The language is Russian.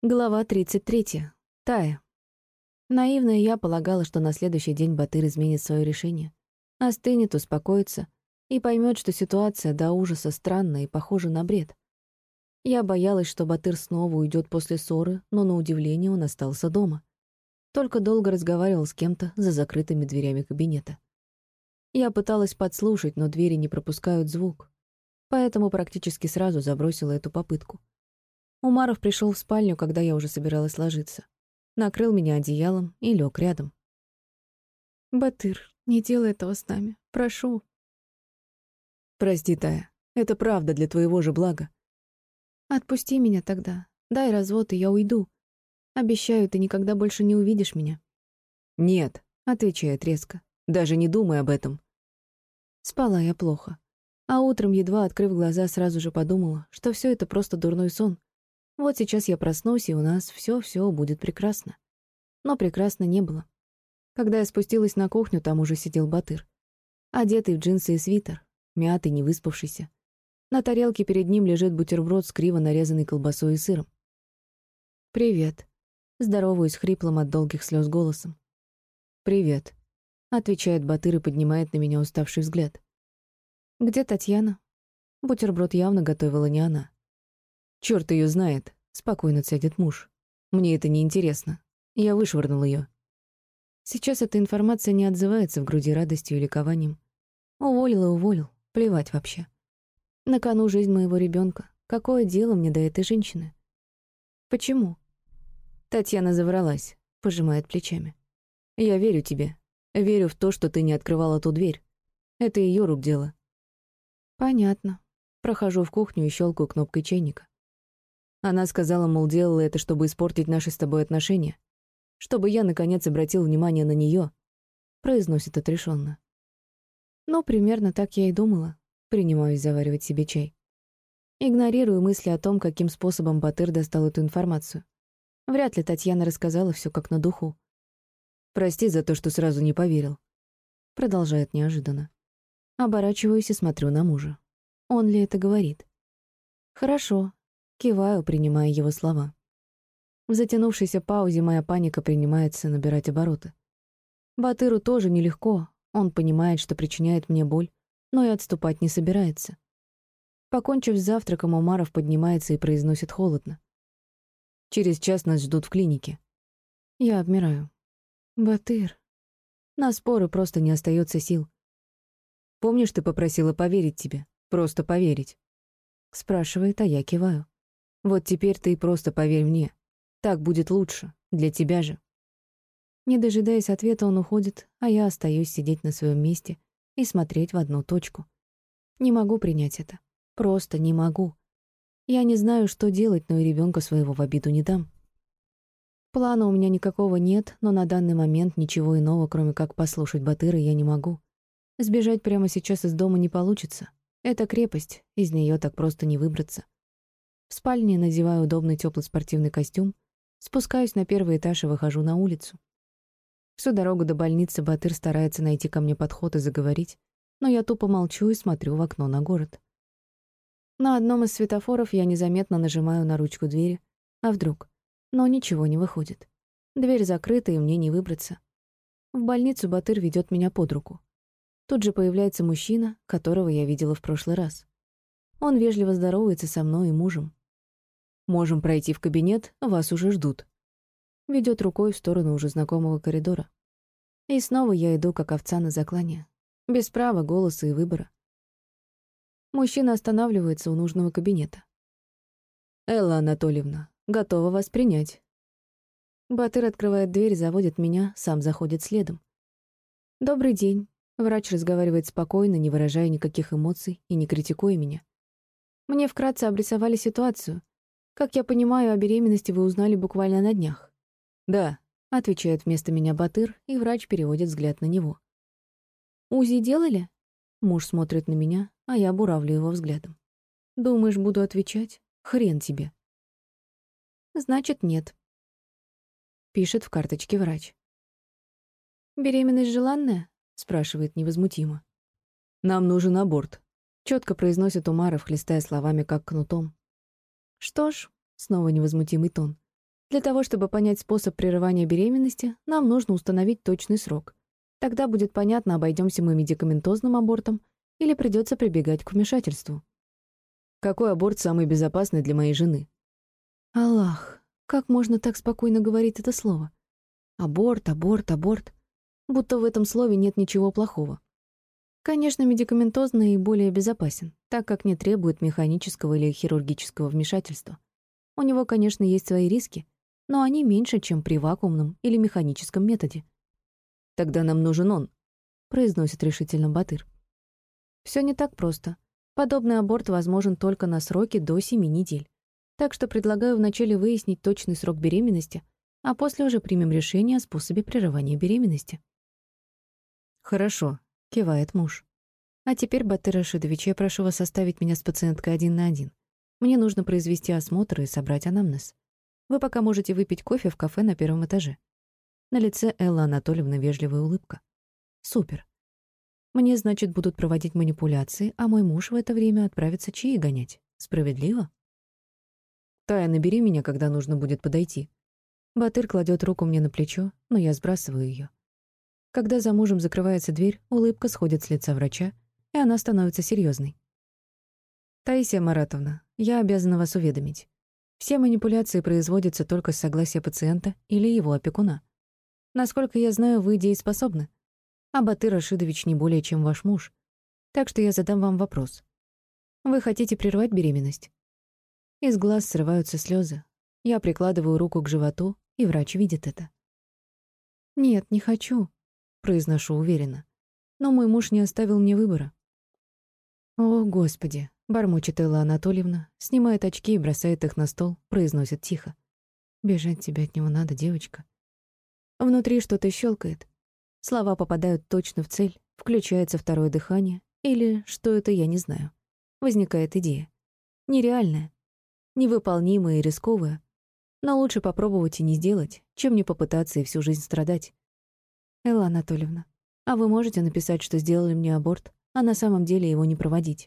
Глава 33. Тая. Наивная я полагала, что на следующий день Батыр изменит свое решение. Остынет, успокоится и поймет, что ситуация до ужаса странная и похожа на бред. Я боялась, что Батыр снова уйдет после ссоры, но на удивление он остался дома. Только долго разговаривал с кем-то за закрытыми дверями кабинета. Я пыталась подслушать, но двери не пропускают звук, поэтому практически сразу забросила эту попытку. Умаров пришел в спальню, когда я уже собиралась ложиться. Накрыл меня одеялом и лег рядом. «Батыр, не делай этого с нами. Прошу». «Прости, Тая. Это правда для твоего же блага». «Отпусти меня тогда. Дай развод, и я уйду. Обещаю, ты никогда больше не увидишь меня». «Нет», — отвечает резко. «Даже не думай об этом». Спала я плохо. А утром, едва открыв глаза, сразу же подумала, что все это просто дурной сон, вот сейчас я проснусь, и у нас все-все будет прекрасно. Но прекрасно не было. Когда я спустилась на кухню, там уже сидел Батыр. Одетый в джинсы и свитер, мятый, не выспавшийся. На тарелке перед ним лежит бутерброд с криво нарезанной колбасой и сыром. «Привет», — здороваюсь хриплым от долгих слез голосом. «Привет», — отвечает Батыр и поднимает на меня уставший взгляд. «Где Татьяна?» Бутерброд явно готовила не она. Черт ее знает, спокойно цедит муж. Мне это не интересно. Я вышвырнул ее. Сейчас эта информация не отзывается в груди радостью и ликованием. И уволил. Плевать вообще. На кону жизнь моего ребенка. Какое дело мне до этой женщины? Почему? Татьяна завралась, пожимает плечами. Я верю тебе. Верю в то, что ты не открывала ту дверь. Это ее рук дело. Понятно. Прохожу в кухню и щелкаю кнопкой чайника. Она сказала, мол, делала это, чтобы испортить наши с тобой отношения. Чтобы я, наконец, обратил внимание на нее. Произносит отрешенно. Ну, примерно так я и думала. Принимаюсь заваривать себе чай. Игнорирую мысли о том, каким способом Батыр достал эту информацию. Вряд ли Татьяна рассказала все как на духу. «Прости за то, что сразу не поверил», — продолжает неожиданно. Оборачиваюсь и смотрю на мужа. Он ли это говорит? «Хорошо, Киваю, принимая его слова. В затянувшейся паузе моя паника принимается набирать обороты. Батыру тоже нелегко, он понимает, что причиняет мне боль, но и отступать не собирается. Покончив с завтраком, Умаров поднимается и произносит холодно. «Через час нас ждут в клинике». Я обмираю. «Батыр...» На споры просто не остается сил. «Помнишь, ты попросила поверить тебе? Просто поверить?» Спрашивает, а я киваю. Вот теперь ты просто поверь мне. Так будет лучше. Для тебя же. Не дожидаясь ответа, он уходит, а я остаюсь сидеть на своем месте и смотреть в одну точку. Не могу принять это. Просто не могу. Я не знаю, что делать, но и ребенка своего в обиду не дам. Плана у меня никакого нет, но на данный момент ничего иного, кроме как послушать Батыра, я не могу. Сбежать прямо сейчас из дома не получится. Это крепость, из нее так просто не выбраться. В спальне надеваю удобный теплый спортивный костюм, спускаюсь на первый этаж и выхожу на улицу. Всю дорогу до больницы Батыр старается найти ко мне подход и заговорить, но я тупо молчу и смотрю в окно на город. На одном из светофоров я незаметно нажимаю на ручку двери, а вдруг? Но ничего не выходит. Дверь закрыта, и мне не выбраться. В больницу Батыр ведет меня под руку. Тут же появляется мужчина, которого я видела в прошлый раз. Он вежливо здоровается со мной и мужем. Можем пройти в кабинет, вас уже ждут. Ведет рукой в сторону уже знакомого коридора. И снова я иду, как овца на заклане. Без права, голоса и выбора. Мужчина останавливается у нужного кабинета. «Элла Анатольевна, готова вас принять». Батыр открывает дверь, заводит меня, сам заходит следом. «Добрый день». Врач разговаривает спокойно, не выражая никаких эмоций и не критикуя меня. Мне вкратце обрисовали ситуацию, как я понимаю, о беременности вы узнали буквально на днях. Да, отвечает вместо меня Батыр, и врач переводит взгляд на него. УЗИ делали? Муж смотрит на меня, а я буравлю его взглядом. Думаешь, буду отвечать? Хрен тебе. Значит, нет. Пишет в карточке врач. Беременность желанная? спрашивает невозмутимо. Нам нужен аборт, четко произносит Умаров, хлестая словами как кнутом. Что ж, снова невозмутимый тон. Для того, чтобы понять способ прерывания беременности, нам нужно установить точный срок. Тогда будет понятно, обойдемся мы медикаментозным абортом или придется прибегать к вмешательству. Какой аборт самый безопасный для моей жены? Аллах, как можно так спокойно говорить это слово? Аборт, аборт, аборт. Будто в этом слове нет ничего плохого. Конечно, медикаментозный и более безопасен, так как не требует механического или хирургического вмешательства. У него, конечно, есть свои риски, но они меньше, чем при вакуумном или механическом методе. «Тогда нам нужен он», — произносит решительно Батыр. Все не так просто. Подобный аборт возможен только на сроке до 7 недель. Так что предлагаю вначале выяснить точный срок беременности, а после уже примем решение о способе прерывания беременности. «Хорошо», — кивает муж. «А теперь, Батыр Рашидович, я прошу вас оставить меня с пациенткой один на один. Мне нужно произвести осмотр и собрать анамнез. Вы пока можете выпить кофе в кафе на первом этаже». На лице Элла Анатольевна вежливая улыбка. «Супер. Мне, значит, будут проводить манипуляции, а мой муж в это время отправится чаи гонять. Справедливо?» «Тая, набери меня, когда нужно будет подойти». Батыр кладет руку мне на плечо, но я сбрасываю ее. Когда за мужем закрывается дверь, улыбка сходит с лица врача, и она становится серьезной. «Таисия Маратовна, я обязана вас уведомить. Все манипуляции производятся только с согласия пациента или его опекуна. Насколько я знаю, вы дееспособны. А Батыр Рашидович не более, чем ваш муж. Так что я задам вам вопрос. Вы хотите прервать беременность? Из глаз срываются слезы. Я прикладываю руку к животу, и врач видит это. «Нет, не хочу», — произношу уверенно. «Но мой муж не оставил мне выбора». «О, Господи!» Бормочет Элла Анатольевна, снимает очки и бросает их на стол, произносит тихо. «Бежать тебе от него надо, девочка». Внутри что-то щелкает. Слова попадают точно в цель, включается второе дыхание, или, что это, я не знаю. Возникает идея. Нереальная, невыполнимая и рисковая, но лучше попробовать и не сделать, чем не попытаться и всю жизнь страдать. Элла Анатольевна, а вы можете написать, что сделали мне аборт, а на самом деле его не проводить?